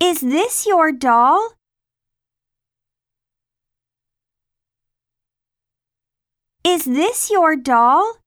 Is this your doll? Is this your doll?